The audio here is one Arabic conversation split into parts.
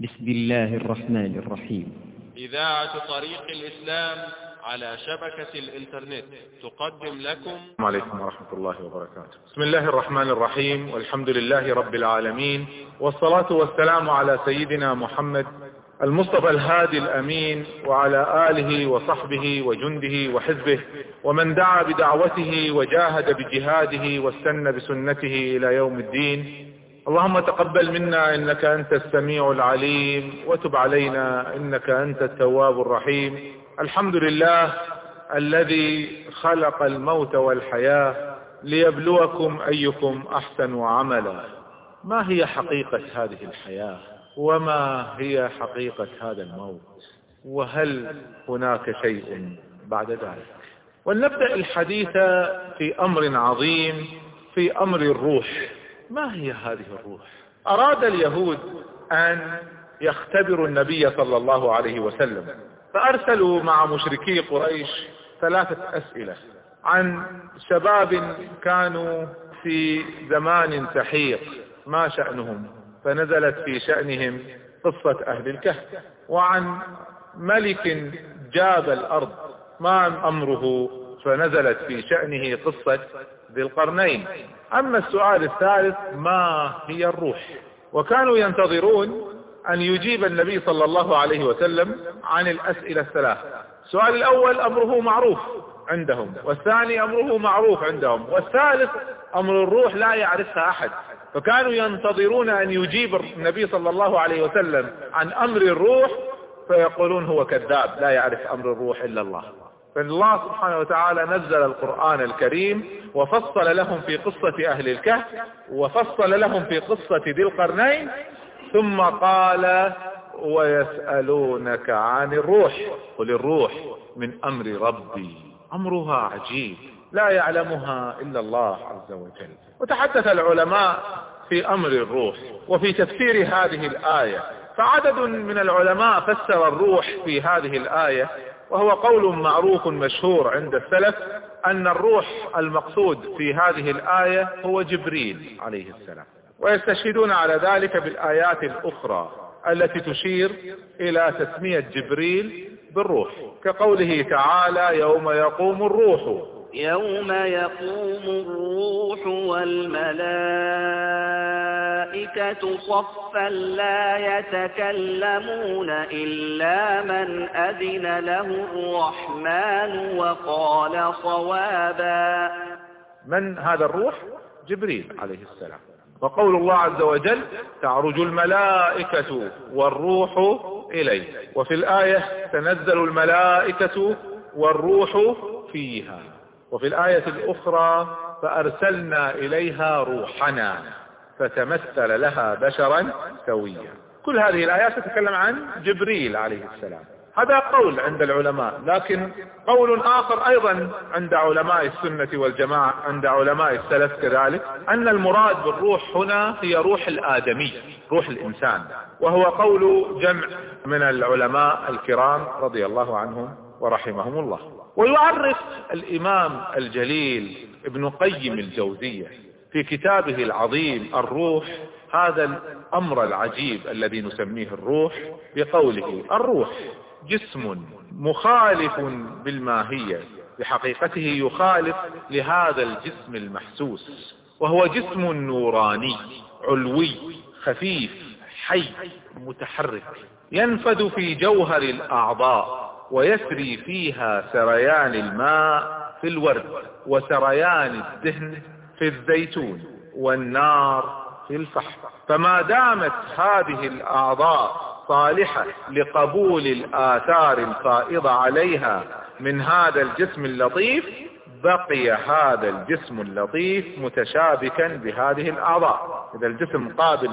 بسم الله الرحمن الرحيم. إذاعة طريق الإسلام على شبكة الإنترنت تقدم لكم. السلام عليكم ورحمة الله وبركاته. بسم الله الرحمن الرحيم والحمد لله رب العالمين والصلاة والسلام على سيدنا محمد المصطفى الهادي الأمين وعلى آله وصحبه وجنده وحزبه ومن دعا بدعوته وجاهد بجهاده واستنى بسنته إلى يوم الدين. اللهم تقبل منا إنك أنت السميع العليم وتب علينا إنك أنت التواب الرحيم. الحمد لله الذي خلق الموت والحياة ليبلوكم أيكم أحسن عملا. ما هي حقيقة هذه الحياة؟ وما هي حقيقة هذا الموت؟ وهل هناك شيء بعد ذلك؟ ولنبدأ الحديث في أمر عظيم في أمر الروح. ما هي هذه الروح؟ أراد اليهود أن يختبروا النبي صلى الله عليه وسلم. فأرسلوا مع مشركي قريش ثلاثة أسئلة عن شباب كانوا في زمان سحيق ما شأنهم؟ فنزلت في شأنهم قصة أهل الكهف. وعن ملك جاب الأرض ما أمره؟ فنزلت في شأنه قصة ذي القرنين. أما السؤال الثالث ما هي الروح؟ وكانوا ينتظرون أن يجيب النبي صلى الله عليه وسلم عن الأسئلة الثلاث. السؤال الأول أمره معروف عندهم. والثاني أمره معروف عندهم. والثالث أمر الروح لا يعرفها أحد. فكانوا ينتظرون أن يجيب النبي صلى الله عليه وسلم عن أمر الروح فيقولون هو كذاب لا يعرف أمر الروح إلا الله. فالله سبحانه وتعالى نزل القرآن الكريم وفصل لهم في قصة أهل الكهف وفصل لهم في قصة ذي القرنين ثم قال ويسألونك عن الروح. قل الروح من أمر ربي أمرها عجيب لا يعلمها إلا الله عز وجل. وتحدث العلماء في أمر الروح وفي تفسير هذه الآية فعدد من العلماء فسر الروح في هذه الآية وهو قول معروف مشهور عند السلف أن الروح المقصود في هذه الآية هو جبريل عليه السلام. ويستشهدون على ذلك بالآيات الأخرى التي تشير إلى تسمية جبريل بالروح كقوله تعالى يوم يقوم الروح. يوم يقوم الروح والملائكة صفا لا يتكلمون إلا من أذن له الرحمن وقال صوابا. من هذا الروح؟ جبريل عليه السلام. وقول الله عز وجل تعرج الملائكة والروح إليه. وفي الآية تنزل الملائكة والروح فيها. وفي الآية الأخرى فأرسلنا إليها روحنا فتمثل لها بشرا سويا. كل هذه الآيات تتكلم عن جبريل عليه السلام. هذا قول عند العلماء لكن قول آخر أيضا عند علماء السنة والجماعة عند علماء السلف كذلك أن المراد بالروح هنا هي روح الآدمي روح الإنسان وهو قول جمع من العلماء الكرام رضي الله عنهم ورحمهم الله. ويعرف الإمام الجليل ابن قيم الجوزية في كتابه العظيم الروح هذا الأمر العجيب الذي نسميه الروح بقوله الروح جسم مخالف بالماهية بحقيقته يخالف لهذا الجسم المحسوس وهو جسم نوراني علوي خفيف حي متحرك ينفذ في جوهر الأعضاء. ويسري فيها سريان الماء في الورد وسريان الدهن في الزيتون والنار في الفحم. فما دامت هذه الأعضاء صالحة لقبول الآثار الفائضة عليها من هذا الجسم اللطيف بقي هذا الجسم اللطيف متشابكا بهذه الأعضاء. إذا الجسم قابل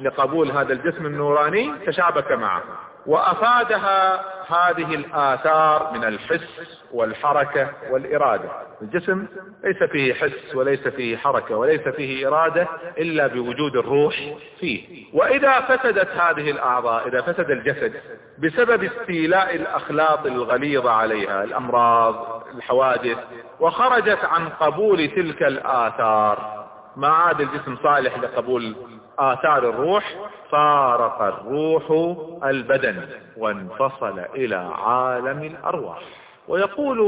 لقبول هذا الجسم النوراني تشابك معه. وأفادها هذه الآثار من الحس والحركة والإرادة. الجسم ليس فيه حس وليس فيه حركة وليس فيه إرادة إلا بوجود الروح فيه. وإذا فسدت هذه الأعضاء إذا فسد الجسد بسبب استيلاء الأخلاط الغليظة عليها الأمراض الحوادث وخرجت عن قبول تلك الآثار ما عاد الجسم صالح لقبول آثار الروح فارق الروح البدن وانفصل إلى عالم الأرواح. ويقول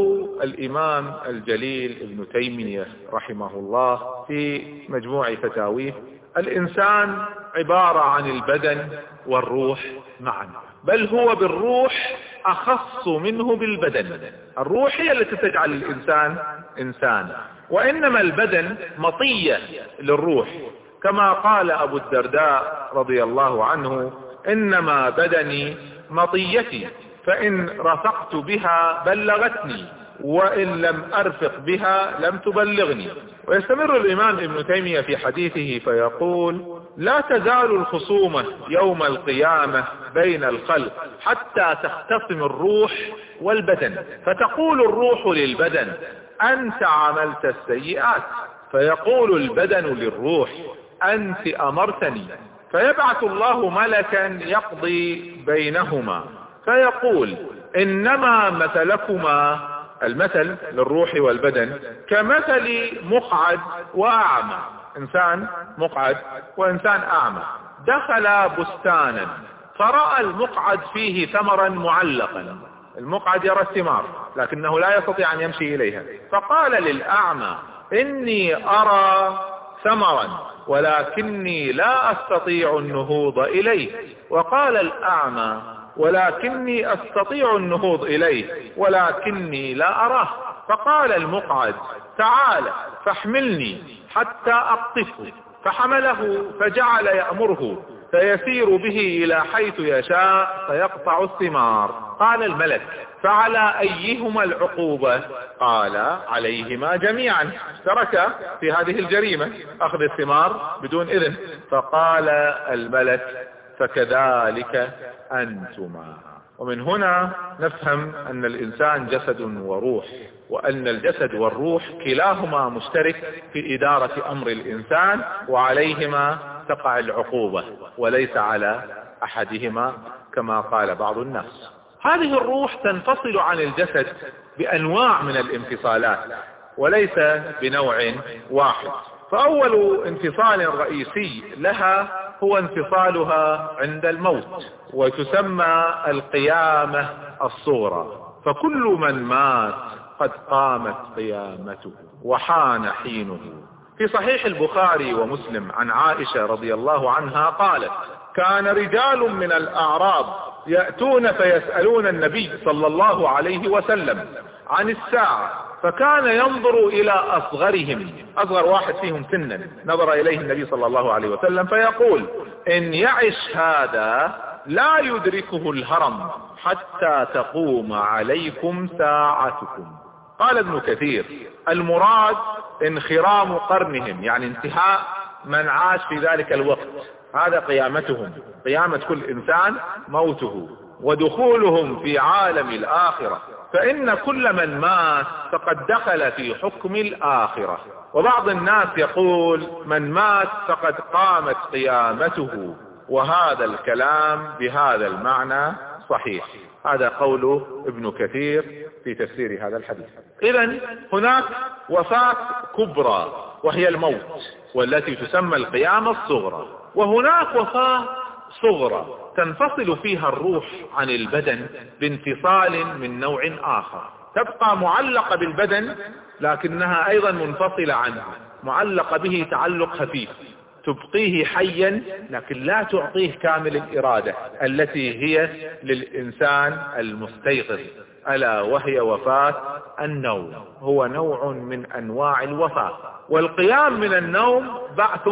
الإمام الجليل ابن تيمية رحمه الله في مجموع فتاويه الإنسان عبارة عن البدن والروح معا بل هو بالروح أخص منه بالبدن. الروح هي التي تجعل الإنسان إنسان وإنما البدن مطية للروح. كما قال أبو الدرداء رضي الله عنه إنما بدني مطيتي فإن رفقت بها بلغتني وإن لم أرفق بها لم تبلغني. ويستمر الإمام ابن تيمية في حديثه فيقول لا تزال الخصومة يوم القيامة بين الخلق حتى تختصم الروح والبدن. فتقول الروح للبدن أنت عملت السيئات. فيقول البدن للروح أنت أمرتني. فيبعث الله ملكا يقضي بينهما. فيقول إنما مثلكما المثل للروح والبدن كمثل مقعد وأعمى. إنسان مقعد وإنسان أعمى. دخل بستانا فرأى المقعد فيه ثمرا معلقا. المقعد يرى الثمار لكنه لا يستطيع أن يمشي إليها. فقال للأعمى إني أرى ثمرا ولكني لا أستطيع النهوض إليه. وقال الأعمى ولكني أستطيع النهوض إليه ولكني لا أراه. فقال المقعد تعال فاحملني حتى أقطفه. فحمله فجعل يأمره. فيسير به إلى حيث يشاء فيقطع الثمار. قال الملك فعلى أيهما العقوبة؟ قال عليهما جميعا. ترك في هذه الجريمة أخذ الثمار بدون إذن. فقال الملك فكذلك أنتما. ومن هنا نفهم أن الإنسان جسد وروح وأن الجسد والروح كلاهما مشترك في إدارة أمر الإنسان وعليهما تقع العقوبة وليس على أحدهما كما قال بعض الناس. هذه الروح تنفصل عن الجسد بأنواع من الانفصالات وليس بنوع واحد. فأول انفصال رئيسي لها هو انفصالها عند الموت وتسمى القيامة الصغرى. فكل من مات قد قامت قيامته وحان حينه. في صحيح البخاري ومسلم عن عائشة رضي الله عنها قالت كان رجال من الأعراب يأتون فيسألون النبي صلى الله عليه وسلم عن الساعة فكان ينظر إلى أصغرهم. أصغر واحد فيهم سنا نظر إليه النبي صلى الله عليه وسلم فيقول إن يعش هذا لا يدركه الهرم حتى تقوم عليكم ساعتكم. قال ابن كثير المراد انخرام قرنهم يعني انتهاء من عاش في ذلك الوقت. هذا قيامتهم. قيامة كل إنسان موته ودخولهم في عالم الآخرة. فإن كل من مات فقد دخل في حكم الآخرة. وبعض الناس يقول من مات فقد قامت قيامته. وهذا الكلام بهذا المعنى صحيح. هذا قول ابن كثير في تفسير هذا الحديث. اذا هناك وفاة كبرى وهي الموت والتي تسمى القيامة الصغرى. وهناك وفاة صغرى تنفصل فيها الروح عن البدن بانفصال من نوع آخر. تبقى معلقة بالبدن لكنها أيضا منفصلة عنه معلقة به تعلق خفيف. تبقيه حيا لكن لا تعطيه كامل الإرادة التي هي للإنسان المستيقظ. ألا وهي وفاة النوم. هو نوع من أنواع الوفاة. والقيام من النوم بعث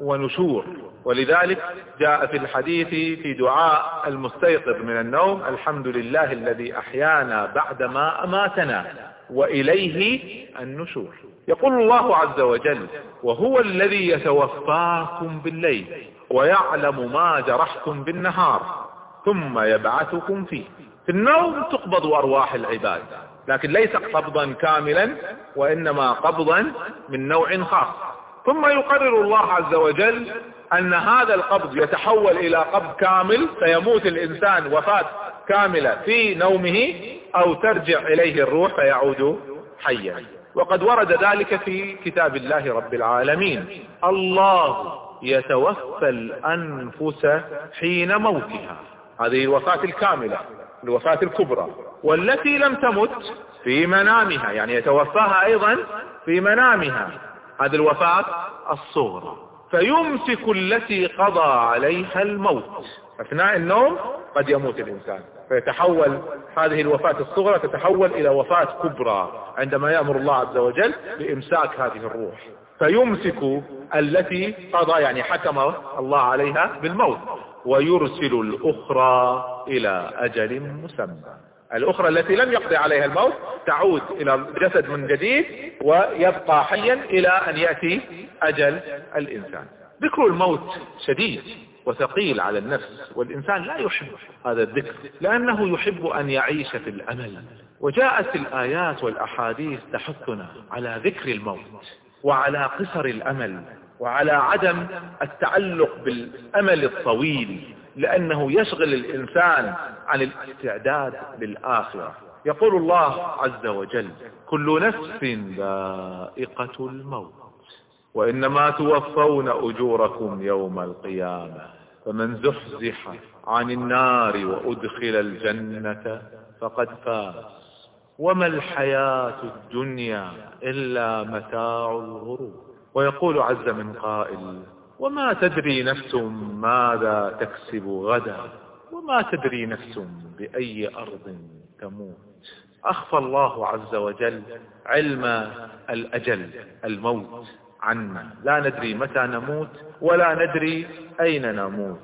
ونشور. ولذلك جاء في الحديث في دعاء المستيقظ من النوم الحمد لله الذي أحيانا بعدما أماتنا وإليه النشور. يقول الله عز وجل وهو الذي يتوفاكم بالليل ويعلم ما جرحتم بالنهار ثم يبعثكم فيه. في النوم تقبض أرواح العباد لكن ليس قبضا كاملا وإنما قبضا من نوع خاص. ثم يقرر الله عز وجل أن هذا القبض يتحول إلى قبض كامل فيموت الإنسان وفاة كاملة في نومه أو ترجع إليه الروح فيعود حيا. وقد ورد ذلك في كتاب الله رب العالمين. الله يتوفى الأنفس حين موتها. هذه الوفاة الكاملة. الوفاة الكبرى. والتي لم تمت في منامها يعني يتوفاها أيضا في منامها. هذه الوفاة الصغرى. فيمسك التي قضى عليها الموت. أثناء النوم قد يموت الإنسان. فيتحول هذه الوفاة الصغرى تتحول إلى وفاة كبرى عندما يأمر الله عز وجل بإمساك هذه الروح. فيمسك التي قضى يعني حكم الله عليها بالموت. ويرسل الأخرى إلى أجل مسمى. الأخرى التي لم يقضي عليها الموت تعود إلى جسد من جديد ويبقى حيا إلى أن يأتي أجل الإنسان. ذكر الموت شديد وثقيل على النفس والإنسان لا يحب هذا الذكر لأنه يحب أن يعيش في الأمل. وجاءت الآيات والأحاديث تحثنا على ذكر الموت وعلى قصر الأمل. وعلى عدم التعلق بالأمل الطويل لأنه يشغل الإنسان عن الاستعداد للآخرة. يقول الله عز وجل كل نفس ذائقة الموت وإنما توفون أجوركم يوم القيامة فمن زحزح عن النار وأدخل الجنة فقد فاز. وما الحياة الدنيا إلا متاع الغرور. ويقول عز من قائل وما تدري نفس ماذا تكسب غدا وما تدري نفس بأي أرض تموت. أخفى الله عز وجل علم الأجل الموت عنا. لا ندري متى نموت ولا ندري أين نموت.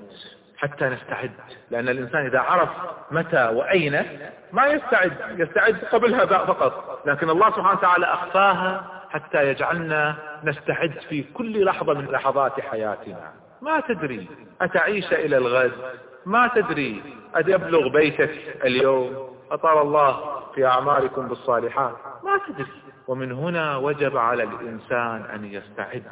حتى نستعد لأن الإنسان إذا عرف متى وأين ما يستعد يستعد قبلها فقط. لكن الله سبحانه وتعالى أخفاها حتى يجعلنا نستعد في كل لحظة من لحظات حياتنا. ما تدري أتعيش إلى الغد؟ ما تدري أتبلغ بيتك اليوم؟ أطال الله في أعمالكم بالصالحات. ما تدري. ومن هنا وجب على الإنسان أن يستعد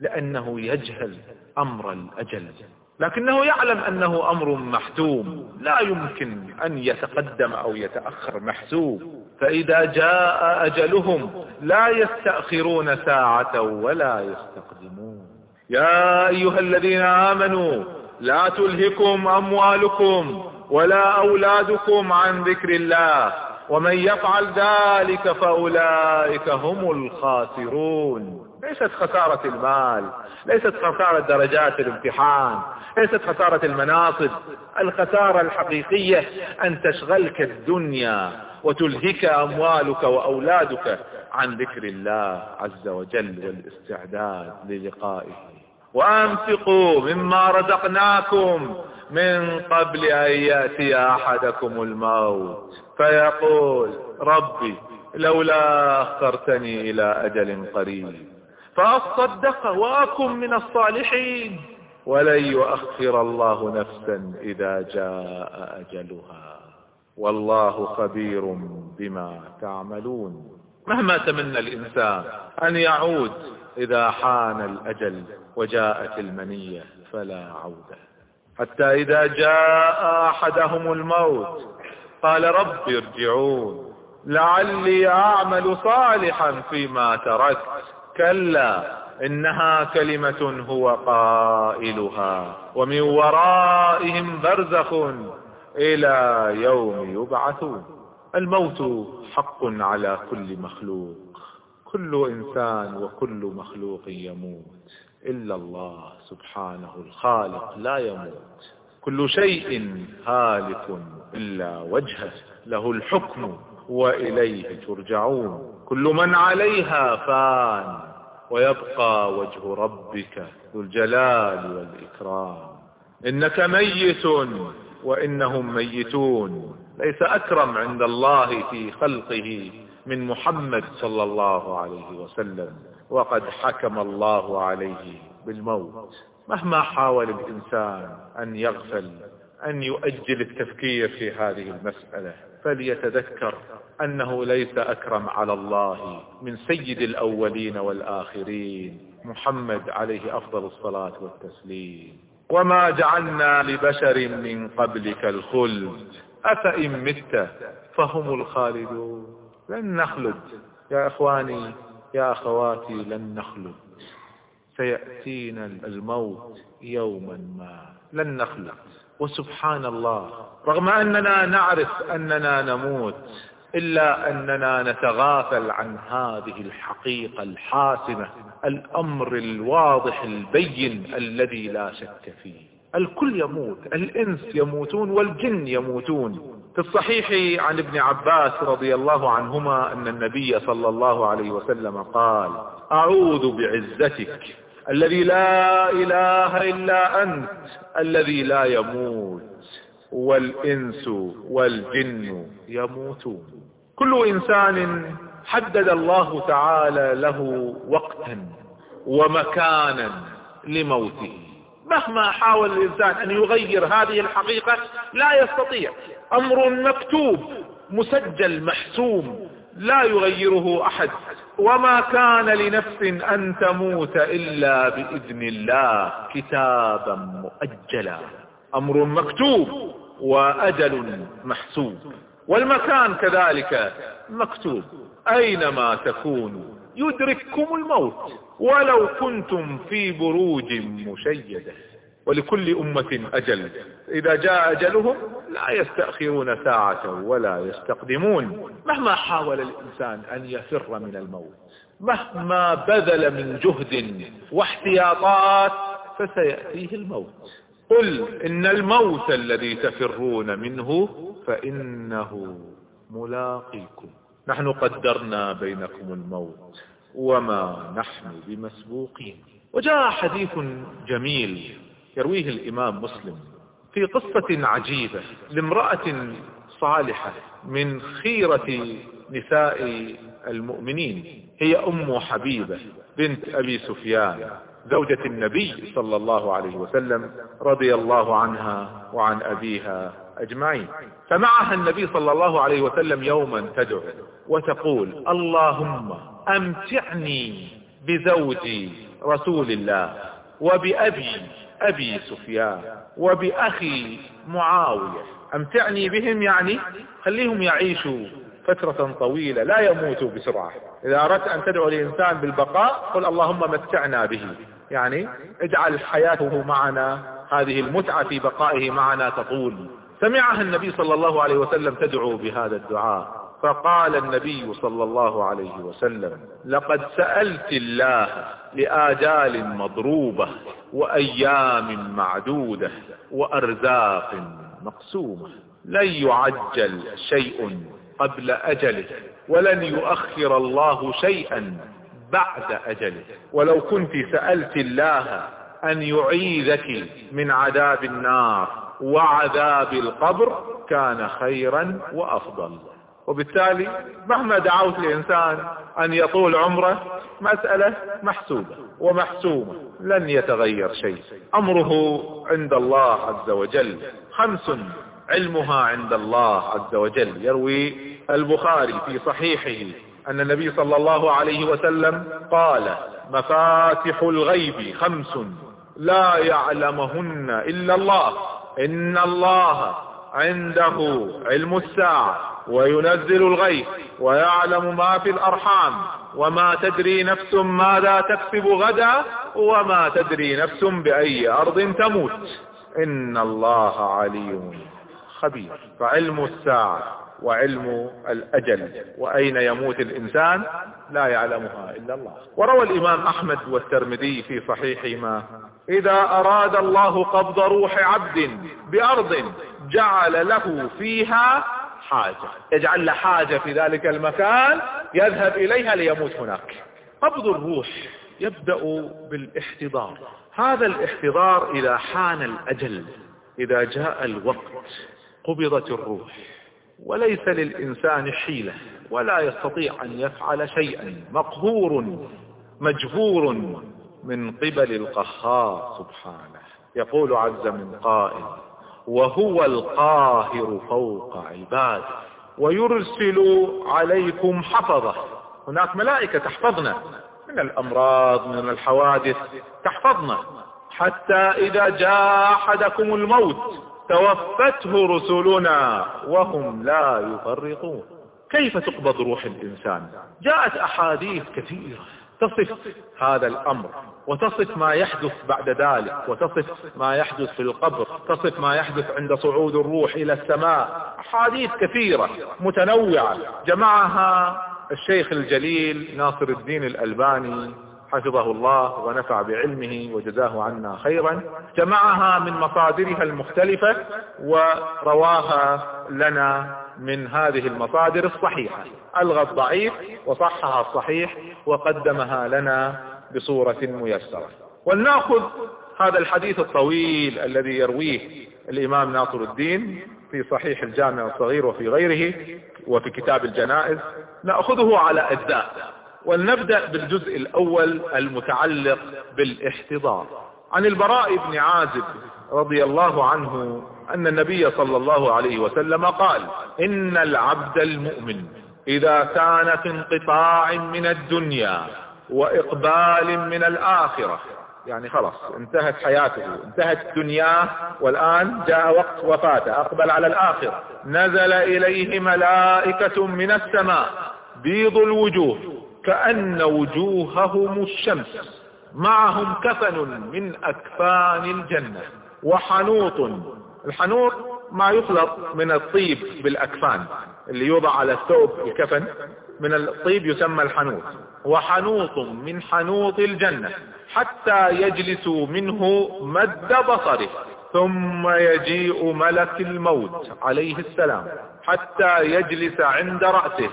لأنه يجهل أمر الأجل. لكنه يعلم أنه أمر محتوم. لا يمكن أن يتقدم أو يتأخر محسوب. فإذا جاء أجلهم لا يستأخرون ساعة ولا يستقدمون. يا أيها الذين آمنوا لا تلهكم أموالكم ولا أولادكم عن ذكر الله ومن يفعل ذلك فأولئك هم الخاسرون. ليست خسارة المال ليست خسارة درجات الامتحان ليست خسارة المناصب الخسارة الحقيقية أن تشغلك الدنيا. وتلهك أموالك وأولادك عن ذكر الله عز وجل والاستعداد للقائه. وأنفقوا مما رزقناكم من قبل أن يأتي أحدكم الموت. فيقول ربي لولا أخرتني إلى أجل قريب. فأصدق وأكن من الصالحين. ولن يؤخر الله نفسا إذا جاء أجلها. والله خبير بما تعملون. مهما تمنى الإنسان أن يعود إذا حان الأجل وجاءت المنية فلا عودة حتى إذا جاء أحدهم الموت قال رب ارجعون. لعلي أعمل صالحا فيما تركت. كلا إنها كلمة هو قائلها. ومن ورائهم برزخ إلى يوم يبعثون. الموت حق على كل مخلوق. كل إنسان وكل مخلوق يموت. إلا الله سبحانه الخالق لا يموت. كل شيء هالك إلا وجهه. له الحكم وإليه ترجعون. كل من عليها فان. ويبقى وجه ربك ذو الجلال والإكرام. إنك ميت. وإنهم ميتون. ليس أكرم عند الله في خلقه من محمد صلى الله عليه وسلم. وقد حكم الله عليه بالموت. مهما حاول الإنسان أن يغفل أن يؤجل التفكير في هذه المسألة فليتذكر أنه ليس أكرم على الله من سيد الأولين والآخرين. محمد عليه أفضل الصلاة والتسليم. وما جعلنا لبشر من قبلك الخلد أفإن مت فهم الخالدون لن نخلد. يا إخواني يا أخواتي لن نخلد. سيأتينا الموت يوما ما. لن نخلق وسبحان الله. رغم أننا نعرف أننا نموت. إلا أننا نتغافل عن هذه الحقيقة الحاسمة الأمر الواضح البين الذي لا شك فيه. الكل يموت الإنس يموتون والجن يموتون. في الصحيح عن ابن عباس رضي الله عنهما أن النبي صلى الله عليه وسلم قال أعوذ بعزتك الذي لا إله إلا أنت الذي لا يموت. والإنس والجن يموتون كل إنسان حدد الله تعالى له وقتا ومكانا لموته. مهما حاول الإنسان أن يغير هذه الحقيقة لا يستطيع. أمر مكتوب مسجل محسوم لا يغيره أحد. وما كان لنفس أن تموت إلا بإذن الله كتابا مؤجلا. أمر مكتوب. وأجل محسوب. والمكان كذلك مكتوب. أينما تكونوا. يدرككم الموت. ولو كنتم في بروج مشيدة. ولكل أمة أجل. إذا جاء أجلهم لا يستأخرون ساعة ولا يستقدمون. مهما حاول الإنسان أن يفر من الموت. مهما بذل من جهد واحتياطات فسيأتيه الموت. قل إن الموت الذي تفرون منه فإنه ملاقيكم. نحن قدرنا بينكم الموت وما نحن بمسبوقين. وجاء حديث جميل يرويه الإمام مسلم في قصة عجيبة لامرأة صالحة من خيرة نساء المؤمنين. هي أم حبيبة بنت أبي سفيان. زوجة النبي صلى الله عليه وسلم رضي الله عنها وعن أبيها أجمعين. فمعها النبي صلى الله عليه وسلم يوما تدعو وتقول اللهم أمتعني بزوجي رسول الله وبأبي أبي سفيان وبأخي معاوية. أمتعني بهم يعني؟ خليهم يعيشوا فترة طويلة لا يموتوا بسرعة. إذا أردت أن تدعو الإنسان بالبقاء قل اللهم متعنا به. يعني اجعل حياته معنا هذه المتعة في بقائه معنا تطول. سمعها النبي صلى الله عليه وسلم تدعو بهذا الدعاء. فقال النبي صلى الله عليه وسلم لقد سألت الله لآجال مضروبة وأيام معدودة وأرزاق مقسومة. لن يعجل شيء قبل أجله ولن يؤخر الله شيئا بعد أجله ولو كنت سألت الله أن يعيذك من عذاب النار وعذاب القبر كان خيرا وأفضل. وبالتالي مهما دعوت لإنسان أن يطول عمره مسألة محسوبة ومحسومة لن يتغير شيء. أمره عند الله عز وجل. خمس علمها عند الله عز وجل. يروي البخاري في صحيحه أن النبي صلى الله عليه وسلم قال مفاتح الغيب خمس لا يعلمهن إلا الله. إن الله عنده علم الساعة وينزل الغيث ويعلم ما في الأرحام. وما تدري نفس ماذا تكسب غدا وما تدري نفس بأي أرض تموت. إن الله عليم خبير. فعلم الساعة وعلم الأجل وأين يموت الإنسان لا يعلمها إلا الله. وروى الإمام أحمد والترمذي في صحيحهما إذا أراد الله قبض روح عبد بأرض جعل له فيها حاجة. يجعل له حاجة في ذلك المكان يذهب إليها ليموت هناك. قبض الروح يبدأ بالاحتضار. هذا الاحتضار إذا حان الأجل إذا جاء الوقت قبضت الروح. وليس للإنسان حيلة ولا يستطيع أن يفعل شيئا. مقهور مجبور من قبل القهار سبحانه. يقول عز من قائل وهو القاهر فوق عباده ويرسل عليكم حفظة. هناك ملائكة تحفظنا من الأمراض من الحوادث تحفظنا حتى إذا جاء أحدكم الموت. توفته رسلنا وهم لا يفرقون. كيف تقبض روح الإنسان؟ جاءت أحاديث كثيرة. تصف هذا الأمر وتصف ما يحدث بعد ذلك وتصف ما يحدث في القبر تصف ما يحدث عند صعود الروح إلى السماء. أحاديث كثيرة متنوعة. جمعها الشيخ الجليل ناصر الدين الألباني. حفظه الله ونفع بعلمه وجزاه عنا خيرا. جمعها من مصادرها المختلفة ورواها لنا من هذه المصادر الصحيحة. ألغى الضعيف وصحها الصحيح وقدمها لنا بصورة ميسرة. ولنأخذ هذا الحديث الطويل الذي يرويه الإمام ناصر الدين في صحيح الجامع الصغير وفي غيره وفي كتاب الجنائز. نأخذه على أجزاء. ولنبدأ بالجزء الأول المتعلق بالاحتضار. عن البراء بن عازب رضي الله عنه أن النبي صلى الله عليه وسلم قال إن العبد المؤمن إذا كان في انقطاع من الدنيا وإقبال من الآخرة يعني خلاص انتهت حياته انتهت دنياه والآن جاء وقت وفاته أقبل على الآخرة. نزل إليه ملائكة من السماء بيض الوجوه كأن وجوههم الشمس معهم كفن من أكفان الجنة وحنوط. الحنوط ما يخلط من الطيب بالأكفان اللي يوضع على الثوب الكفن من الطيب يسمى الحنوط. وحنوط من حنوط الجنة حتى يجلس منه مد بصره. ثم يجيء ملك الموت عليه السلام حتى يجلس عند رأسه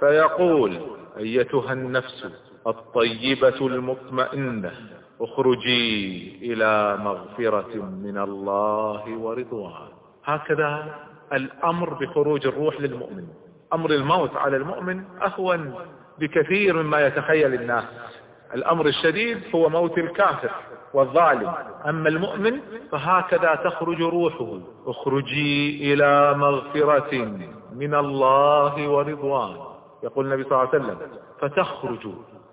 فيقول أيتها النفس الطيبة المطمئنة اخرجي إلى مغفرة من الله ورضوان. هكذا الأمر بخروج الروح للمؤمن. أمر الموت على المؤمن أهون بكثير مما يتخيل الناس. الأمر الشديد هو موت الكافر والظالم. أما المؤمن فهكذا تخرج روحه. اخرجي إلى مغفرة من الله ورضوان. يقول النبي صلى الله عليه وسلم فتخرج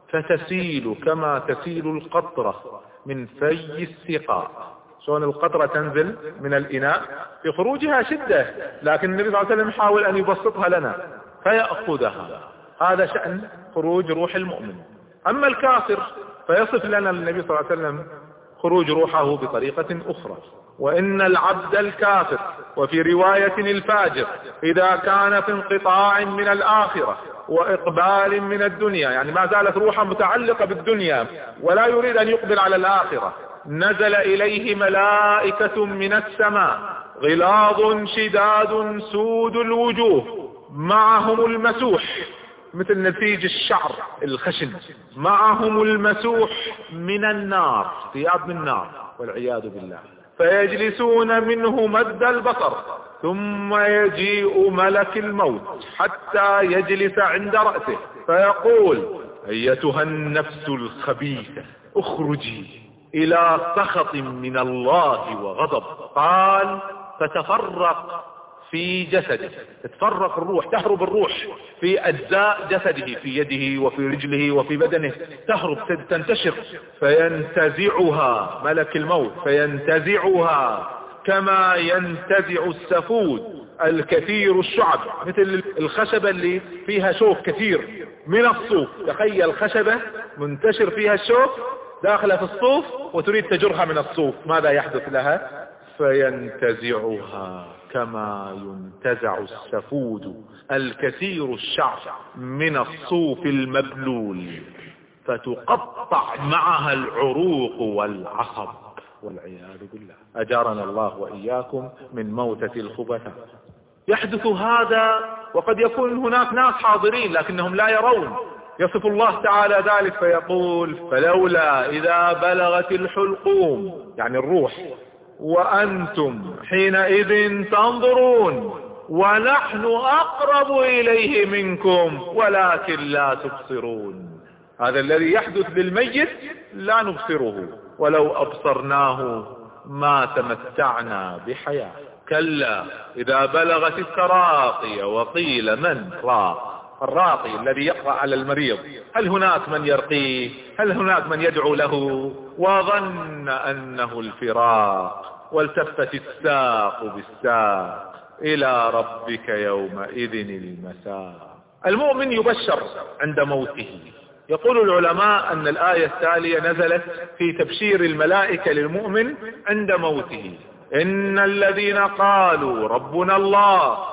فتسيل كما تسيل القطرة من في السقاء. شلون القطرة تنزل من الإناء؟ في خروجها شدة لكن النبي صلى الله عليه وسلم يحاول أن يبسطها لنا فيأخذها. هذا شأن خروج روح المؤمن. أما الكافر فيصف لنا النبي صلى الله عليه وسلم خروج روحه بطريقة أخرى. وإن العبد الكافر وفي رواية الفاجر إذا كان في انقطاع من الآخرة وإقبال من الدنيا يعني ما زالت روحه متعلقة بالدنيا ولا يريد أن يقبل على الآخرة. نزل إليه ملائكة من السماء غلاظ شداد سود الوجوه معهم المسوح مثل نسيج الشعر الخشن معهم المسوح من النار ثياب من النار والعياذ بالله. فيجلسون منه مد البصر ثم يجيء ملك الموت حتى يجلس عند رأسه فيقول أيتها النفس الخبيثة أخرجي إلى سخط من الله وغضب. قال فتفرق في جسده تتفرق الروح تهرب الروح في أجزاء جسده في يده وفي رجله وفي بدنه تهرب تنتشر فينتزعها ملك الموت فينتزعها كما ينتزع السفود الكثير الشعب مثل الخشبة اللي فيها شوك كثير من الصوف. تخيل خشبة منتشر فيها الشوك داخلة في الصوف وتريد تجرها من الصوف ماذا يحدث لها؟ فينتزعها. كما ينتزع السفود الكثير الشعر من الصوف المبلول فتقطع معها العروق والعصب. والعياذ بالله. أجارنا الله وإياكم من موتة الخبثاء. يحدث هذا وقد يكون هناك ناس حاضرين لكنهم لا يرون. يصف الله تعالى ذلك فيقول فلولا إذا بلغت الحلقوم. يعني الروح. وأنتم حينئذ تنظرون ونحن أقرب إليه منكم ولكن لا تبصرون. هذا الذي يحدث للميت لا نبصره ولو أبصرناه ما تمتعنا بحياة. كلا إذا بلغت التراقي وقيل من راق الراقي الذي يقرأ على المريض. هل هناك من يرقيه؟ هل هناك من يدعو له؟ وظن أنه الفراق والتفت الساق بالساق إلى ربك يومئذ المساق. المؤمن يبشر عند موته. يقول العلماء أن الآية التالية نزلت في تبشير الملائكة للمؤمن عند موته. إن الذين قالوا ربنا الله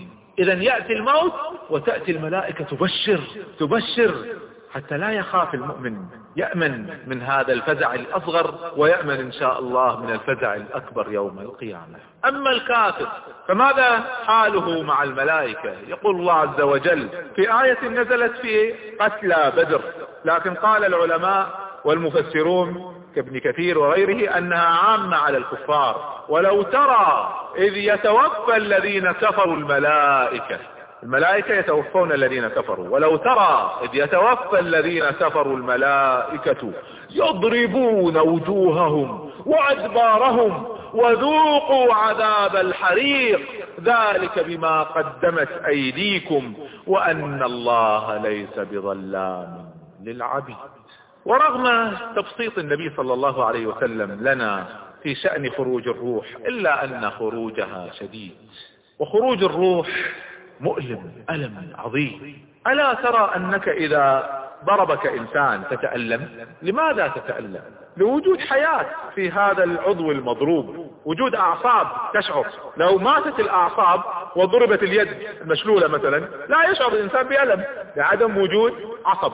إذا يأتي الموت وتأتي الملائكة تبشر تبشر حتى لا يخاف المؤمن يأمن من هذا الفزع الأصغر ويأمن إن شاء الله من الفزع الأكبر يوم القيامة. أما الكافر فماذا حاله مع الملائكة؟ يقول الله عز وجل في آية نزلت في قتلى بدر لكن قال العلماء والمفسرون كابن كثير وغيره أنها عامة على الكفار. ولو ترى إذ يتوفى الذين كفروا الملائكة الملائكة يتوفون الذين كفروا. ولو ترى إذ يتوفى الذين كفروا الملائكة يضربون وجوههم وأدبارهم وذوقوا عذاب الحريق. ذلك بما قدمت أيديكم وأن الله ليس بظلام للعبيد. ورغم تبسيط النبي صلى الله عليه وسلم لنا في شأن خروج الروح إلا أن خروجها شديد. وخروج الروح مؤلم ألم عظيم. ألا ترى أنك إذا ضربك إنسان تتألم؟ لماذا تتألم؟ لوجود حياة في هذا العضو المضروب وجود أعصاب تشعر. لو ماتت الأعصاب وضربت اليد المشلولة مثلا لا يشعر الإنسان بألم لعدم وجود عصب.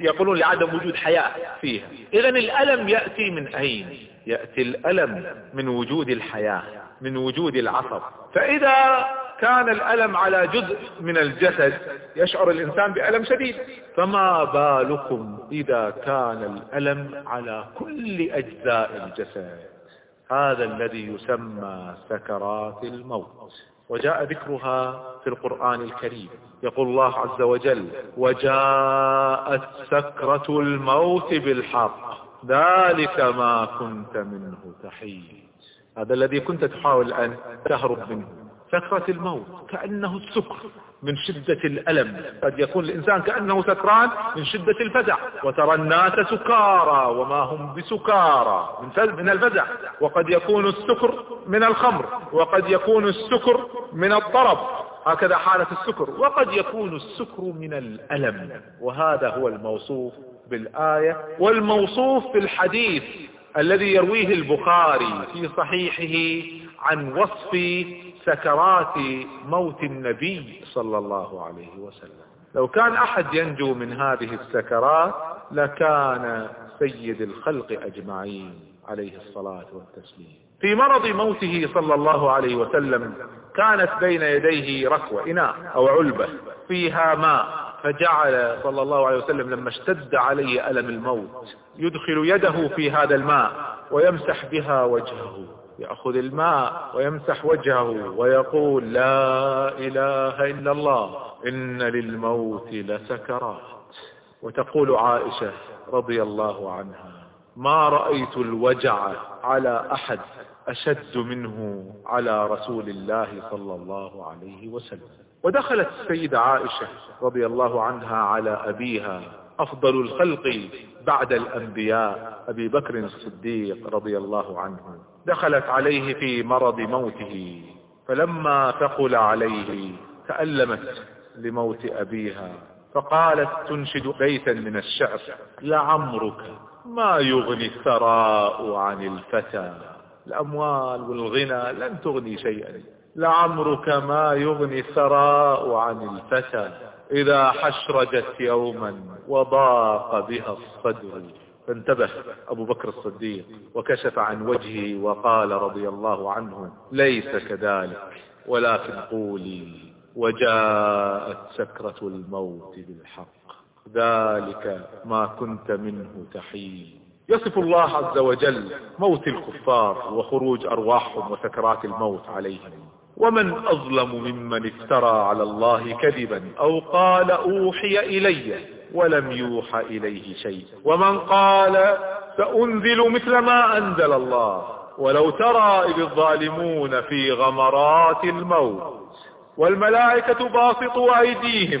يقولون لعدم وجود حياة فيها. إذا الألم يأتي من أين؟ يأتي الألم من وجود الحياة من وجود العصب. فإذا كان الألم على جزء من الجسد يشعر الإنسان بألم شديد. فما بالكم إذا كان الألم على كل أجزاء الجسد؟ هذا الذي يسمى سكرات الموت. وجاء ذكرها في القرآن الكريم. يقول الله عز وجل وجاءت سكرة الموت بالحق ذلك ما كنت منه تحيد. هذا الذي كنت تحاول أن تهرب منه. سكرة الموت كأنه السكر من شدة الألم. قد يكون الإنسان كأنه سكران من شدة الفزع. وترى الناس سكارى وما هم بسكارى. من الفزع. وقد يكون السكر من الخمر وقد يكون السكر من الطرب. هكذا حالة السكر. وقد يكون السكر من الألم. وهذا هو الموصوف بالآية والموصوف في الحديث الذي يرويه البخاري في صحيحه عن وصف سكرات موت النبي صلى الله عليه وسلم. لو كان أحد ينجو من هذه السكرات لكان سيد الخلق أجمعين عليه الصلاة والتسليم. في مرض موته صلى الله عليه وسلم كانت بين يديه ركوة إناء أو علبة فيها ماء فجعل صلى الله عليه وسلم لما اشتد عليه ألم الموت يدخل يده في هذا الماء ويمسح بها وجهه يأخذ الماء ويمسح وجهه ويقول لا إله إلا الله إن للموت لسكرات. وتقول عائشة رضي الله عنها ما رأيت الوجع على أحد أشد منه على رسول الله صلى الله عليه وسلم. ودخلت السيدة عائشة رضي الله عنها على أبيها أفضل الخلق بعد الأنبياء أبي بكر الصديق رضي الله عنه. دخلت عليه في مرض موته فلما ثقل عليه تألمت لموت أبيها. فقالت تنشد بيتا من الشعر لعمرك ما يغني الثراء عن الفتى. الأموال والغنى لن تغني شيئا. لعمرك ما يغني الثراء عن الفتى إذا حشرجت يوما وضاق بها الصدر. فانتبه أبو بكر الصديق وكشف عن وجهه وقال رضي الله عنه ليس كذلك ولكن قولي وجاءت سكرة الموت بالحق. ذلك ما كنت منه تحيد. يصف الله عز وجل موت الكفار وخروج أرواحهم وسكرات الموت عليهم. ومن أظلم ممن افترى على الله كذبا أو قال أوحي إلي ولم يوحى إليه شيء. ومن قال سأنزل مثل ما أنزل الله ولو ترى إذ الظالمون في غمرات الموت والملائكة باسطوا أيديهم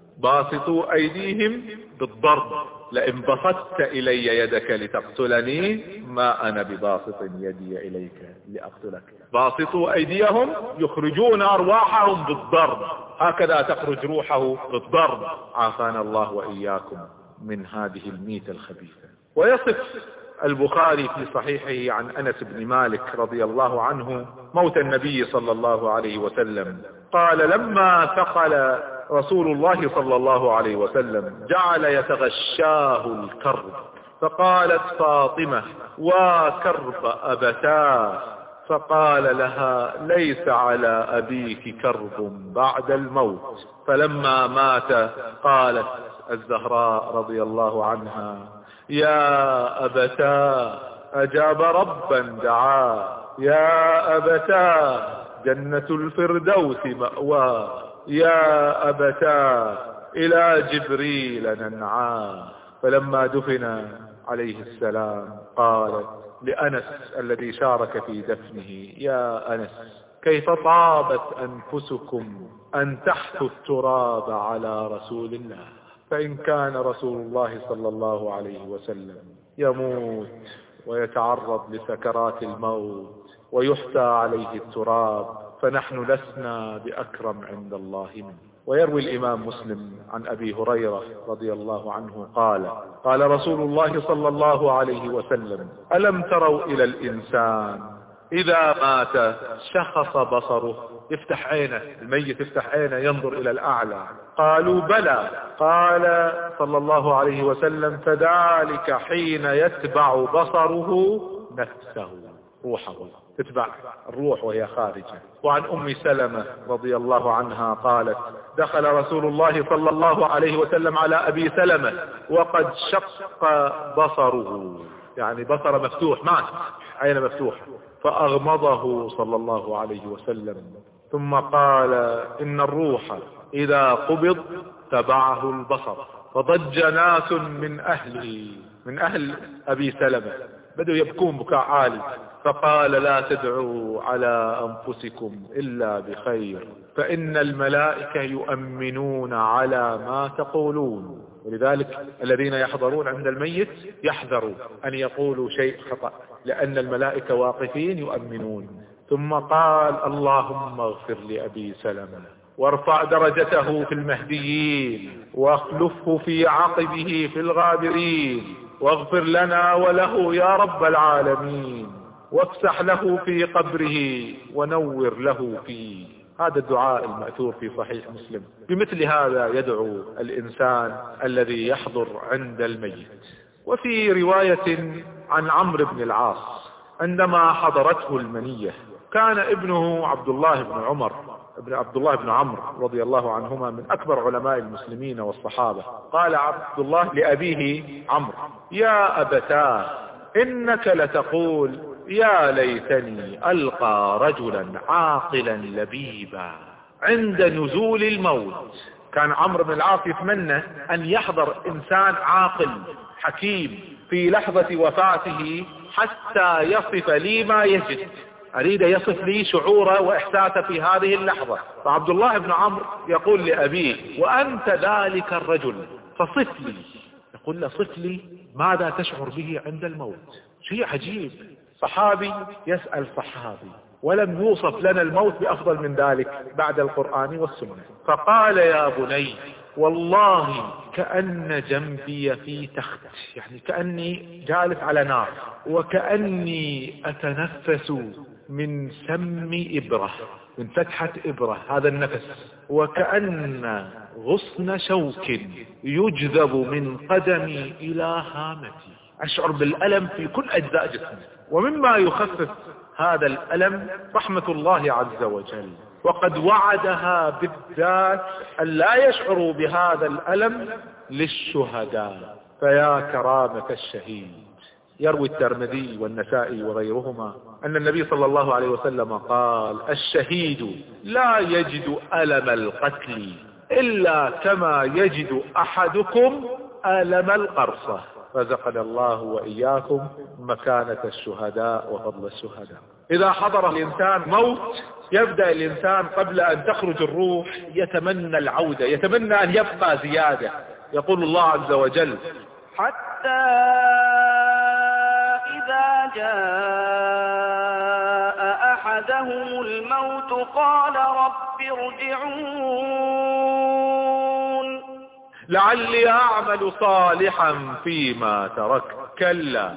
باسطوا أيديهم بالضرب. لئن بسطت إلي يدك لتقتلني ما أنا بباسط يدي إليك لأقتلك. باسطوا أيديهم يخرجون أرواحهم بالضرب. هكذا تخرج روحه بالضرب. عافانا الله وإياكم من هذه الميتة الخبيثة. ويصف البخاري في صحيحه عن أنس بن مالك رضي الله عنه موت النبي صلى الله عليه وسلم. قال لما ثقل رسول الله صلى الله عليه وسلم جعل يتغشاه الكرب. فقالت فاطمة وكرب أبتاه. فقال لها ليس على أبيك كرب بعد الموت. فلما مات قالت الزهراء رضي الله عنها يا أبتا أجاب ربا دعاه يا أبتا جنة الفردوس مأواه يا أبتا إلى جبريل ننعاه فلما دفن عليه السلام قالت لأنس الذي شارك في دفنه يا أنس كيف طابت أنفسكم أن تحثوا التراب على رسول الله؟ فإن كان رسول الله صلى الله عليه وسلم يموت ويتعرض لسكرات الموت ويحتى عليه التراب فنحن لسنا بأكرم عند الله منه. ويروي الإمام مسلم عن أبي هريرة رضي الله عنه قال قال رسول الله صلى الله عليه وسلم ألم تروا إلى الإنسان إذا مات شخص بصره. يفتح عينه. الميت يفتح عينه ينظر إلى الأعلى. قالوا بلى. قال صلى الله عليه وسلم فذلك حين يتبع بصره نفسه. روحه تتبع الروح وهي خارجة. وعن أم سلمة رضي الله عنها قالت دخل رسول الله صلى الله عليه وسلم على أبي سلمة وقد شق بصره. يعني بصر مفتوح مات عين مفتوحة. فأغمضه صلى الله عليه وسلم. ثم قال إن الروح إذا قبض تبعه البصر. فضج ناس من أهله من أهل أبي سلمة. بدأوا يبكون بكاء عالي. فقال لا تدعوا على أنفسكم إلا بخير. فإن الملائكة يؤمنون على ما تقولون. ولذلك الذين يحضرون عند الميت يحذروا أن يقولوا شيء خطأ لأن الملائكة واقفين يؤمنون. ثم قال اللهم اغفر لأبي سلمة وارفع درجته في المهديين واخلفه في عقبه في الغابرين واغفر لنا وله يا رب العالمين وافسح له في قبره ونور له فيه. هذا الدعاء المأثور في صحيح مسلم. بمثل هذا يدعو الإنسان الذي يحضر عند الميت. وفي رواية عن عمرو بن العاص عندما حضرته المنية كان ابنه عبد الله بن عمر ابن عبد الله بن عمرو رضي الله عنهما من أكبر علماء المسلمين والصحابة. قال عبد الله لأبيه عمرو يا أبتاه إنك لتقول يا ليتني ألقى رجلا عاقلا لبيبا عند نزول الموت. كان عمرو بن العاص يتمنى أن يحضر إنسان عاقل حكيم في لحظة وفاته حتى يصف لي ما يجد. أريد يصف لي شعوره وإحساسه في هذه اللحظة. فعبد الله بن عمرو يقول لأبيه وأنت ذلك الرجل فصف لي. يقول له صف لي ماذا تشعر به عند الموت. شيء عجيب. صحابي يسأل صحابي ولم يوصف لنا الموت بأفضل من ذلك بعد القرآن والسنة. فقال يا بني والله كأن جنبي في تخت يعني كأني جالس على نار وكأني أتنفس من سم إبرة من فتحة إبرة هذا النفس. وكأن غصن شوك يجذب من قدمي إلى هامتي. أشعر بالألم في كل أجزاء جسمي. ومما يخفف هذا الألم رحمة الله عز وجل. وقد وعدها بالذات أن لا يشعروا بهذا الألم للشهداء. فيا كرامة الشهيد. يروي الترمذي والنسائي وغيرهما أن النبي صلى الله عليه وسلم قال الشهيد لا يجد ألم القتل إلا كما يجد أحدكم ألم القرصة. رزقنا الله وإياكم مكانة الشهداء وفضل الشهداء. إذا حضر الإنسان موت يبدأ الإنسان قبل أن تخرج الروح يتمنى العودة يتمنى أن يبقى زيادة. يقول الله عز وجل حتى إذا جاء أحدهم الموت قال رب ارجعون. لعلي أعمل صالحا فيما تركت كلا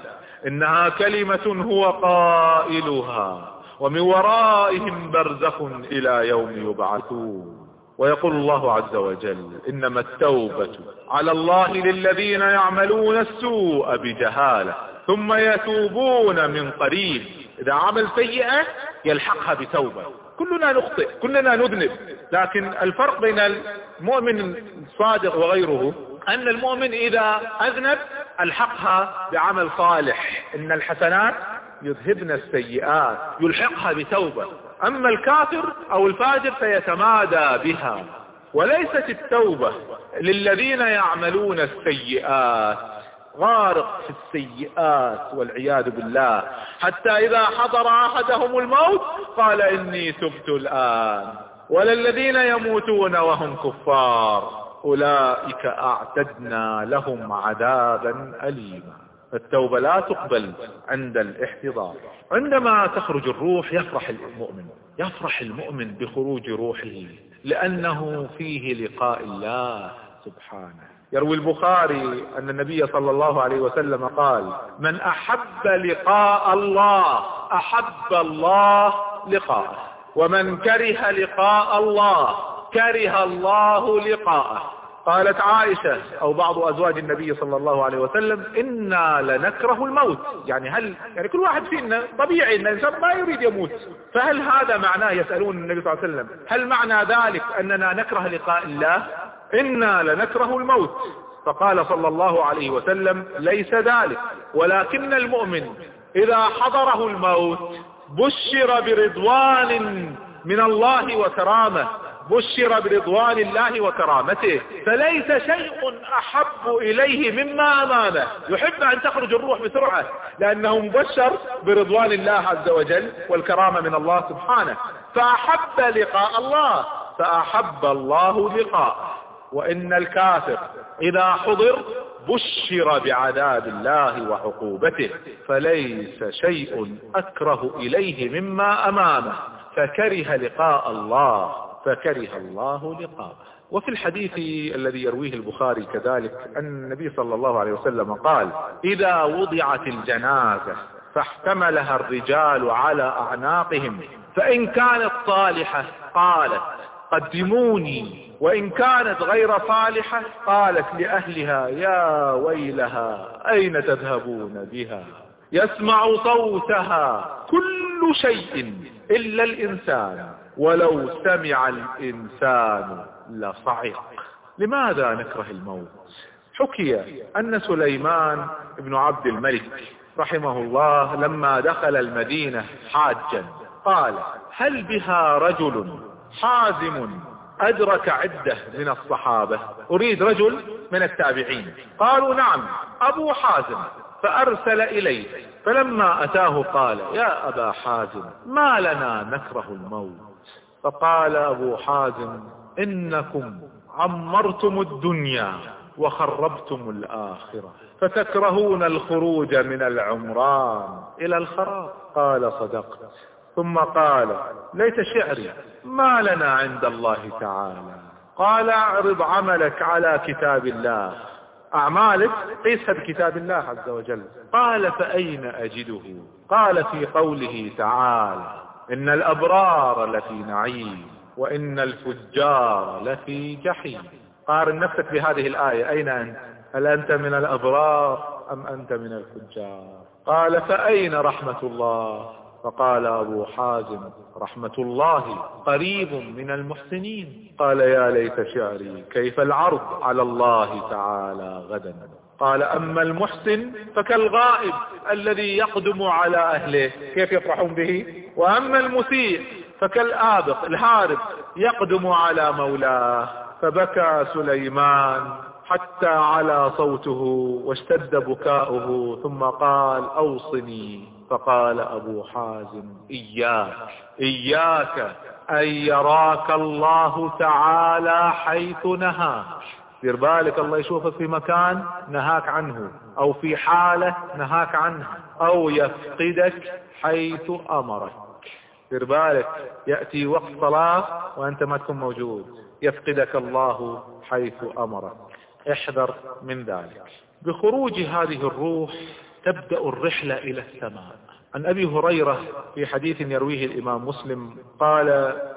إنها كلمة هو قائلها ومن ورائهم برزخ إلى يوم يبعثون. ويقول الله عز وجل إنما التوبة على الله للذين يعملون السوء بجهالة ثم يتوبون من قريب. إذا عمل سيئة يلحقها بتوبة. كلنا نخطئ كلنا نذنب. لكن الفرق بين المؤمن الصادق وغيره أن المؤمن إذا أذنب ألحقها بعمل صالح. إن الحسنات يذهبن السيئات يلحقها بتوبة. أما الكافر أو الفاجر فيتمادى بها. وليست التوبة للذين يعملون السيئات. غارق في السيئات والعياذ بالله. حتى إذا حضر أحدهم الموت قال إني تبت الآن. وللذين يموتون وهم كفار. أولئك أعتدنا لهم عذابا أليما. التوبة لا تقبل عند الاحتضار. عندما تخرج الروح يفرح المؤمن. يفرح المؤمن بخروج روحه. لأنه فيه لقاء الله سبحانه. يروي البخاري أن النبي صلى الله عليه وسلم قال من أحب لقاء الله أحب الله لقاءه. ومن كره لقاء الله كره الله لقاءه. قالت عائشة أو بعض أزواج النبي صلى الله عليه وسلم إنا لنكره الموت. يعني هل يعني كل واحد فينا طبيعي إن الإنسان ما يريد يموت. فهل هذا معناه يسألون النبي صلى الله عليه وسلم هل معنى ذلك أننا نكره لقاء الله؟ إنا لنكره الموت. فقال صلى الله عليه وسلم ليس ذلك. ولكن المؤمن إذا حضره الموت بشر برضوان من الله وكرامة. بشر برضوان الله وكرامته. فليس شيء أحب إليه مما امامه يحب أن تخرج الروح بسرعة. لأنه مبشر برضوان الله عز وجل والكرامة من الله سبحانه. فأحب لقاء الله. فأحب الله لقاءه. وإن الكافر إذا حضر بشر بعذاب الله وعقوبته فليس شيء أكره إليه مما أمامه فكره لقاء الله فكره الله لقاءه. وفي الحديث الذي يرويه البخاري كذلك أن النبي صلى الله عليه وسلم قال إذا وضعت الجنازة فاحتملها الرجال على أعناقهم فإن كانت صالحة قالت قدموني وإن كانت غير صالحة قالت لأهلها يا ويلها أين تذهبون بها؟ يسمع صوتها كل شيء إلا الإنسان ولو سمع الإنسان لصعق. لماذا نكره الموت؟ حكي أن سليمان بن عبد الملك رحمه الله لما دخل المدينة حاجا قال هل بها رجل حازم أدرك عدة من الصحابة. أريد رجل من التابعين. قالوا نعم أبو حازم. فأرسل إليه. فلما أتاه قال يا أبا حازم ما لنا نكره الموت؟ فقال أبو حازم إنكم عمرتم الدنيا وخربتم الآخرة فتكرهون الخروج من العمران إلى الخراب. قال صدقت. ثم قال ليت شعري ما لنا عند الله تعالى. قال اعرض عملك على كتاب الله. أعمالك قيسها بكتاب الله عز وجل. قال فأين أجده؟ قال في قوله تعالى إن الأبرار لفي نعيم وإن الفجار لفي جحيم. قارن نفسك بهذه الآية. أين أنت؟ هل أنت من الأبرار أم أنت من الفجار؟ قال فأين رحمة الله؟ فقال أبو حازم رحمة الله قريب من المحسنين. قال يا ليت شعري كيف العرض على الله تعالى غدا. قال أما المحسن فكالغائب الذي يقدم على أهله. كيف يفرحون به؟ وأما المسيء فكالآبق الهارب يقدم على مولاه. فبكى سليمان حتى على صوته واشتد بكاؤه ثم قال أوصني. فقال أبو حازم إياك إياك أن يراك الله تعالى حيث نهاك. دير بالك الله يشوفك في مكان نهاك عنه أو في حالة نهاك عنها أو يفقدك حيث أمرك. دير بالك يأتي وقت صلاة وأنت ما تكون موجود. يفقدك الله حيث أمرك. احذر من ذلك. بخروج هذه الروح تبدأ الرحلة إلى السماء. عن أبي هريرة في حديث يرويه الإمام مسلم قال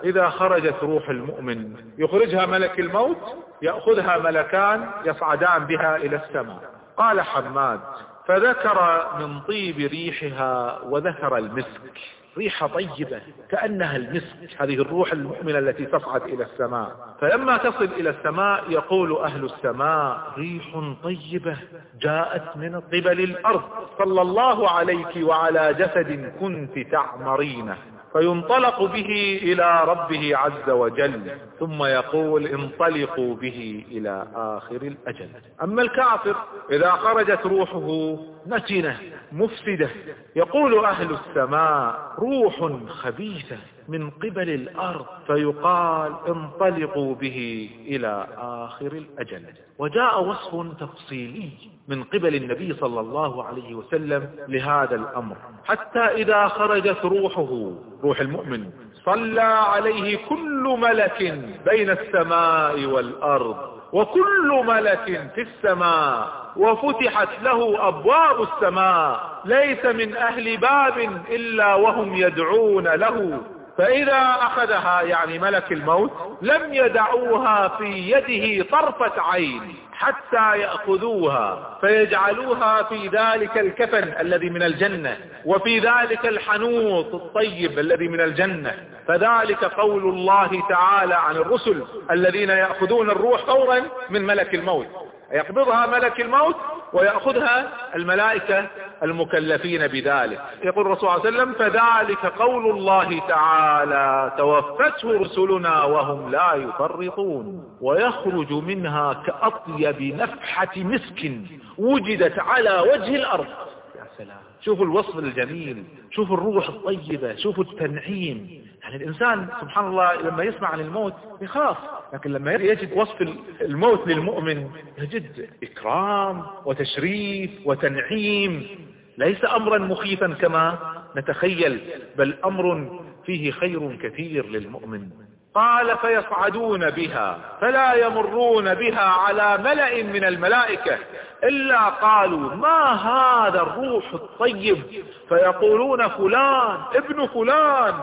إذا خرجت روح المؤمن يخرجها ملك الموت يأخذها ملكان يصعدان بها إلى السماء. قال حماد فذكر من طيب ريحها وذكر المسك. ريحة طيبة كأنها المسك هذه الروح المؤمنة التي تصعد إلى السماء. فلما تصل إلى السماء يقول أهل السماء ريح طيبة جاءت من قبل الأرض. صلى الله عليك وعلى جسد كنت تعمرينه. فينطلق به إلى ربه عز وجل ثم يقول انطلقوا به إلى آخر الأجل. أما الكافر إذا خرجت روحه نتنة مفسدة يقول أهل السماء روح خبيثة. من قبل الأرض فيقال انطلقوا به إلى آخر الأجل. وجاء وصف تفصيلي من قبل النبي صلى الله عليه وسلم لهذا الأمر. حتى إذا خرجت روحه روح المؤمن صلى عليه كل ملك بين السماء والأرض وكل ملك في السماء وفتحت له أبواب السماء. ليس من أهل باب إلا وهم يدعون له. فإذا أخذها يعني ملك الموت لم يدعوها في يده طرفة عين حتى يأخذوها فيجعلوها في ذلك الكفن الذي من الجنة وفي ذلك الحنوط الطيب الذي من الجنة. فذلك قول الله تعالى عن الرسل الذين يأخذون الروح فورا من ملك الموت. يقبضها ملك الموت ويأخذها الملائكة المكلفين بذلك. يقول الرسول صلى الله عليه وسلم فذلك قول الله تعالى توفته رسلنا وهم لا يفرطون ويخرج منها كأطيب نفحة مسك وجدت على وجه الأرض. يا سلام. شوفوا الوصف الجميل شوفوا الروح الطيبة شوفوا التنعيم. يعني الإنسان سبحان الله لما يسمع عن الموت يخاف لكن لما يجد وصف الموت للمؤمن يجد إكرام وتشريف وتنعيم. ليس أمرا مخيفا كما نتخيل بل أمر فيه خير كثير للمؤمن. قال فيصعدون بها فلا يمرون بها على ملأ من الملائكة إلا قالوا ما هذا الروح الطيب؟ فيقولون فلان ابن فلان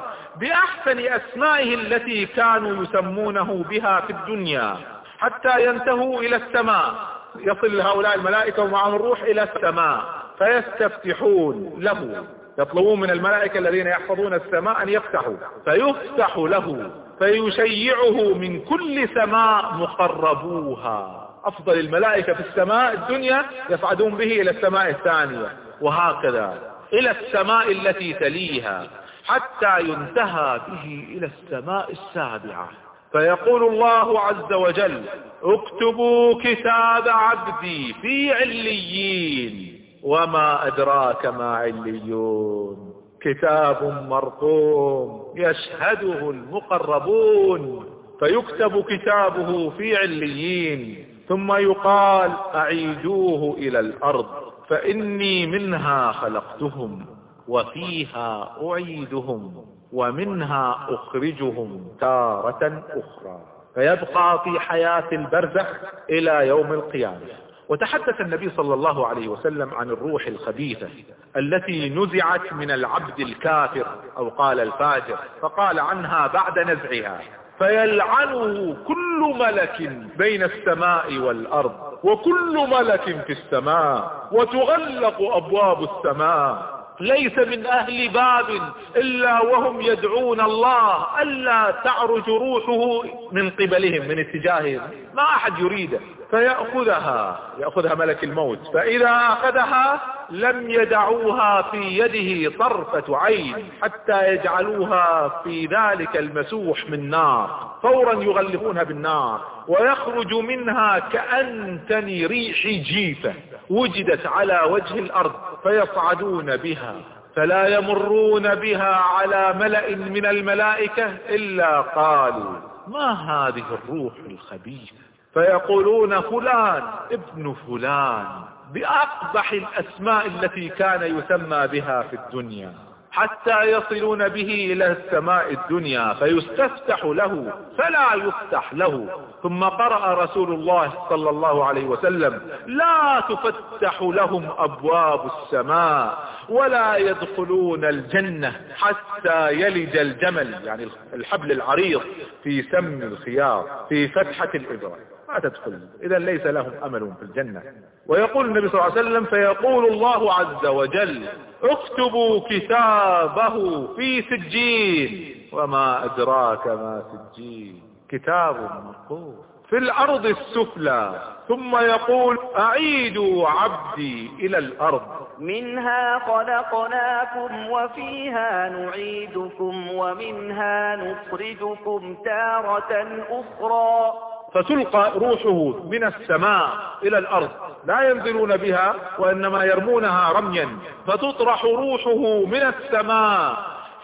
بأحسن أسمائه التي كانوا يسمونه بها في الدنيا حتى ينتهوا إلى السماء يصل هؤلاء الملائكة ومعهم الروح إلى السماء فيستفتحون له. يطلبون من الملائكة الذين يحفظون السماء أن يفتحوا. فيفتح له فيشيعه من كل سماء مقربوها. أفضل الملائكة في السماء الدنيا يصعدون به إلى السماء الثانية وهكذا إلى السماء التي تليها حتى ينتهى به إلى السماء السابعة. فيقول الله عز وجل اكتبوا كتاب عبدي في عليين. وما أدراك ما عليون. كتاب مرقوم يشهده المقربون. فيكتب كتابه في عليين. ثم يقال أعيدوه إلى الأرض. فإني منها خلقتهم وفيها أعيدهم ومنها أخرجهم تارة أخرى. فيبقى في حياة البرزخ إلى يوم القيامة. وتحدث النبي صلى الله عليه وسلم عن الروح الخبيثة التي نزعت من العبد الكافر أو قال الفاجر فقال عنها بعد نزعها فيلعنه كل ملك بين السماء والأرض وكل ملك في السماء وتغلق أبواب السماء. ليس من أهل باب إلا وهم يدعون الله ألا تعرج روحه من قبلهم من اتجاههم. ما أحد يريده. فيأخذها يأخذها ملك الموت. فإذا أخذها لم يدعوها في يده طرفة عين حتى يجعلوها في ذلك المسوح من نار فورا يغلفونها بالنار ويخرج منها كأنتن ريح جيفة وجدت على وجه الأرض فيصعدون بها. فلا يمرون بها على ملأ من الملائكة إلا قالوا ما هذه الروح الخبيثة؟ فيقولون فلان ابن فلان بأقبح الأسماء التي كان يسمى بها في الدنيا. حتى يصلون به إلى السماء الدنيا فيستفتح له فلا يفتح له. ثم قرأ رسول الله صلى الله عليه وسلم لا تفتح لهم أبواب السماء ولا يدخلون الجنة حتى يلج الجمل يعني الحبل العريض في سم الخيار في فتحة الإبرة. تدخل. إذا ليس لهم أمل في الجنة. ويقول النبي صلى الله عليه وسلم فيقول الله عز وجل اكتبوا كتابه في سجين. وما أدراك ما سجين. كتاب مرقوم في الأرض السفلى. ثم يقول أعيدوا عبدي إلى الأرض. منها خلقناكم وفيها نعيدكم ومنها نخرجكم تارة أخرى. فتلقى روحه من السماء إلى الأرض لا ينزلون بها وإنما يرمونها رميا فتطرح روحه من السماء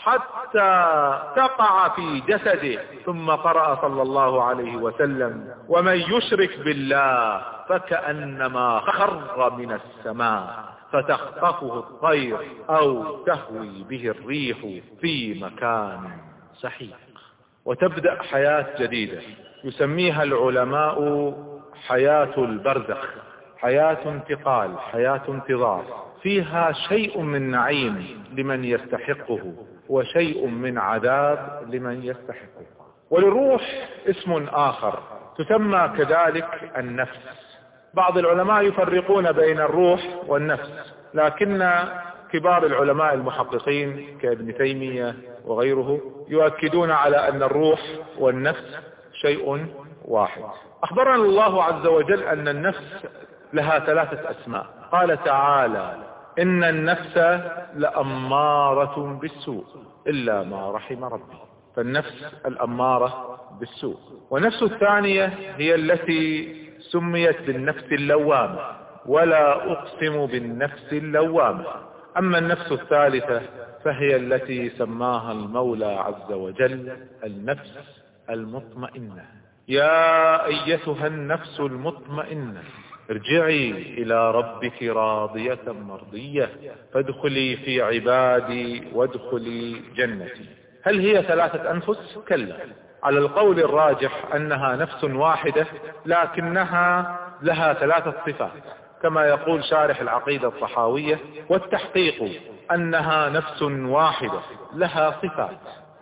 حتى تقع في جسده ثم قرأ صلى الله عليه وسلم ومن يشرك بالله فكأنما خر من السماء فتخطفه الطير أو تهوي به الريح في مكان سحيق. وتبدأ حياة جديدة. يسميها العلماء حياة البرزخ حياة انتقال حياة انتظار. فيها شيء من نعيم لمن يستحقه وشيء من عذاب لمن يستحقه. وللروح اسم آخر تسمى كذلك النفس. بعض العلماء يفرقون بين الروح والنفس لكن كبار العلماء المحققين كابن تيمية وغيره يؤكدون على أن الروح والنفس شيء واحد. أخبرنا الله عز وجل أن النفس لها ثلاثة أسماء. قال تعالى إن النفس لأمارة بالسوء إلا ما رحم ربي. فالنفس الأمارة بالسوء. ونفس الثانية هي التي سميت بالنفس اللوامة ولا أقسم بالنفس اللوامة. أما النفس الثالثة فهي التي سماها المولى عز وجل النفس المطمئنة. يا أيتها النفس المطمئنة ارجعي إلى ربك راضية مرضية. فادخلي في عبادي وادخلي جنتي. هل هي ثلاثة أنفس؟ كلا. على القول الراجح أنها نفس واحدة لكنها لها ثلاثة صفات. كما يقول شارح العقيدة الصحاوية والتحقيق أنها نفس واحدة لها صفات.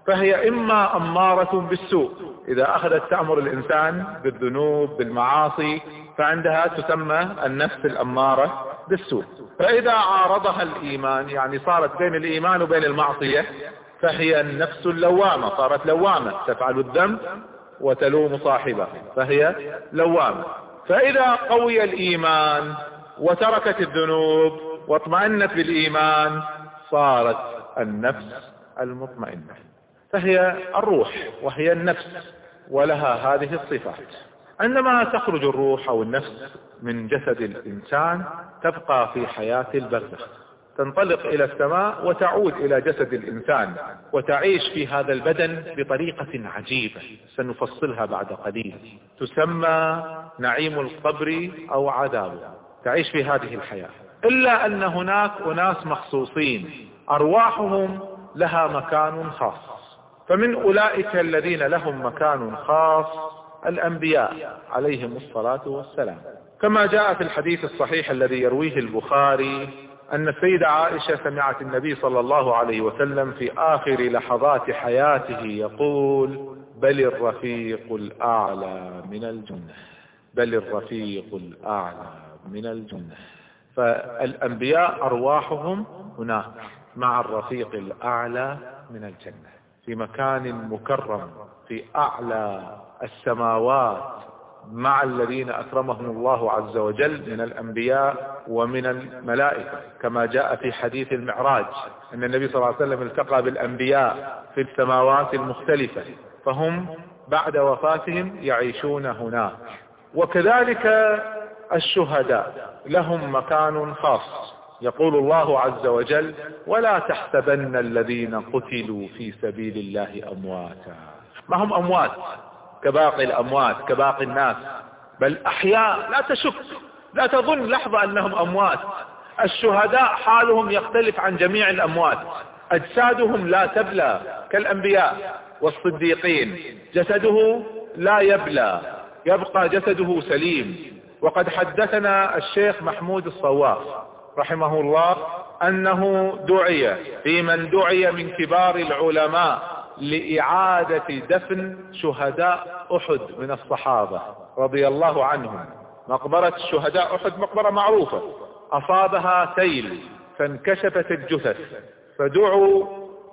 فهي إما أمارة بالسوء. إذا أخذت تأمر الإنسان بالذنوب بالمعاصي فعندها تسمى النفس الأمارة بالسوء. فإذا عارضها الإيمان يعني صارت بين الإيمان وبين المعصية فهي النفس اللوامة صارت لوامة. تفعل الذنب وتلوم صاحبه فهي لوامة. فإذا قوي الإيمان وتركت الذنوب واطمأنت بالإيمان صارت النفس المطمئنة. فهي الروح وهي النفس ولها هذه الصفات. عندما تخرج الروح أو النفس من جسد الإنسان تبقى في حياة البرزخ. تنطلق إلى السماء وتعود إلى جسد الإنسان وتعيش في هذا البدن بطريقة عجيبة. سنفصلها بعد قليل. تسمى نعيم القبر أو عذابه تعيش في هذه الحياة. إلا أن هناك أناس مخصوصين. أرواحهم لها مكان خاص. فمن أولئك الذين لهم مكان خاص الأنبياء عليهم الصلاة والسلام. كما جاء في الحديث الصحيح الذي يرويه البخاري أن السيدة عائشة سمعت النبي صلى الله عليه وسلم في آخر لحظات حياته يقول بل الرفيق الأعلى من الجنة بل الرفيق الأعلى من الجنة. فالأنبياء أرواحهم هناك مع الرفيق الأعلى من الجنة. في مكان مكرم في أعلى السماوات مع الذين أكرمهم الله عز وجل من الأنبياء ومن الملائكة كما جاء في حديث المعراج أن النبي صلى الله عليه وسلم التقى بالأنبياء في السماوات المختلفة فهم بعد وفاتهم يعيشون هناك. وكذلك الشهداء لهم مكان خاص. يقول الله عز وجل ولا تحسبن الذين قتلوا في سبيل الله أمواتا. ما هم أموات؟ كباقي الأموات كباقي الناس. بل أحياء لا تشك لا تظن لحظة أنهم أموات. الشهداء حالهم يختلف عن جميع الأموات. أجسادهم لا تبلى كالأنبياء والصديقين. جسده لا يبلى يبقى جسده سليم. وقد حدثنا الشيخ محمود الصواف. رحمه الله أنه دعي في من دعي من كبار العلماء لإعادة دفن شهداء أحد من الصحابة رضي الله عنهم. مقبرة الشهداء أحد مقبرة معروفة. أصابها سيل فانكشفت الجثث. فدعوا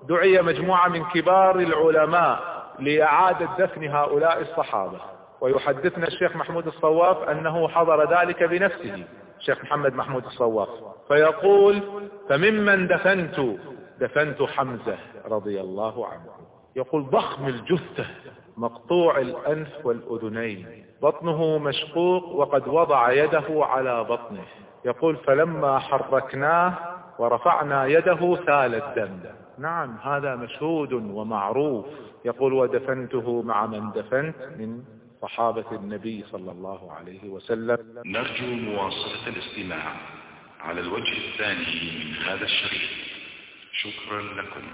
دعي مجموعة من كبار العلماء لإعادة دفن هؤلاء الصحابة. ويحدثنا الشيخ محمود الصواف أنه حضر ذلك بنفسه. الشيخ محمد محمود الصواف. فيقول فممن دفنت؟ دفنت حمزة رضي الله عنه. يقول ضخم الجثة مقطوع الأنف والأذنين بطنه مشقوق وقد وضع يده على بطنه. يقول فلما حركناه ورفعنا يده سال الدم. نعم هذا مشهود ومعروف. يقول ودفنته مع من دفنت من صحابة النبي صلى الله عليه وسلم. نرجو مواصلة الاستماع. على الوجه الثاني من هذا الشريط. شكرا لكم.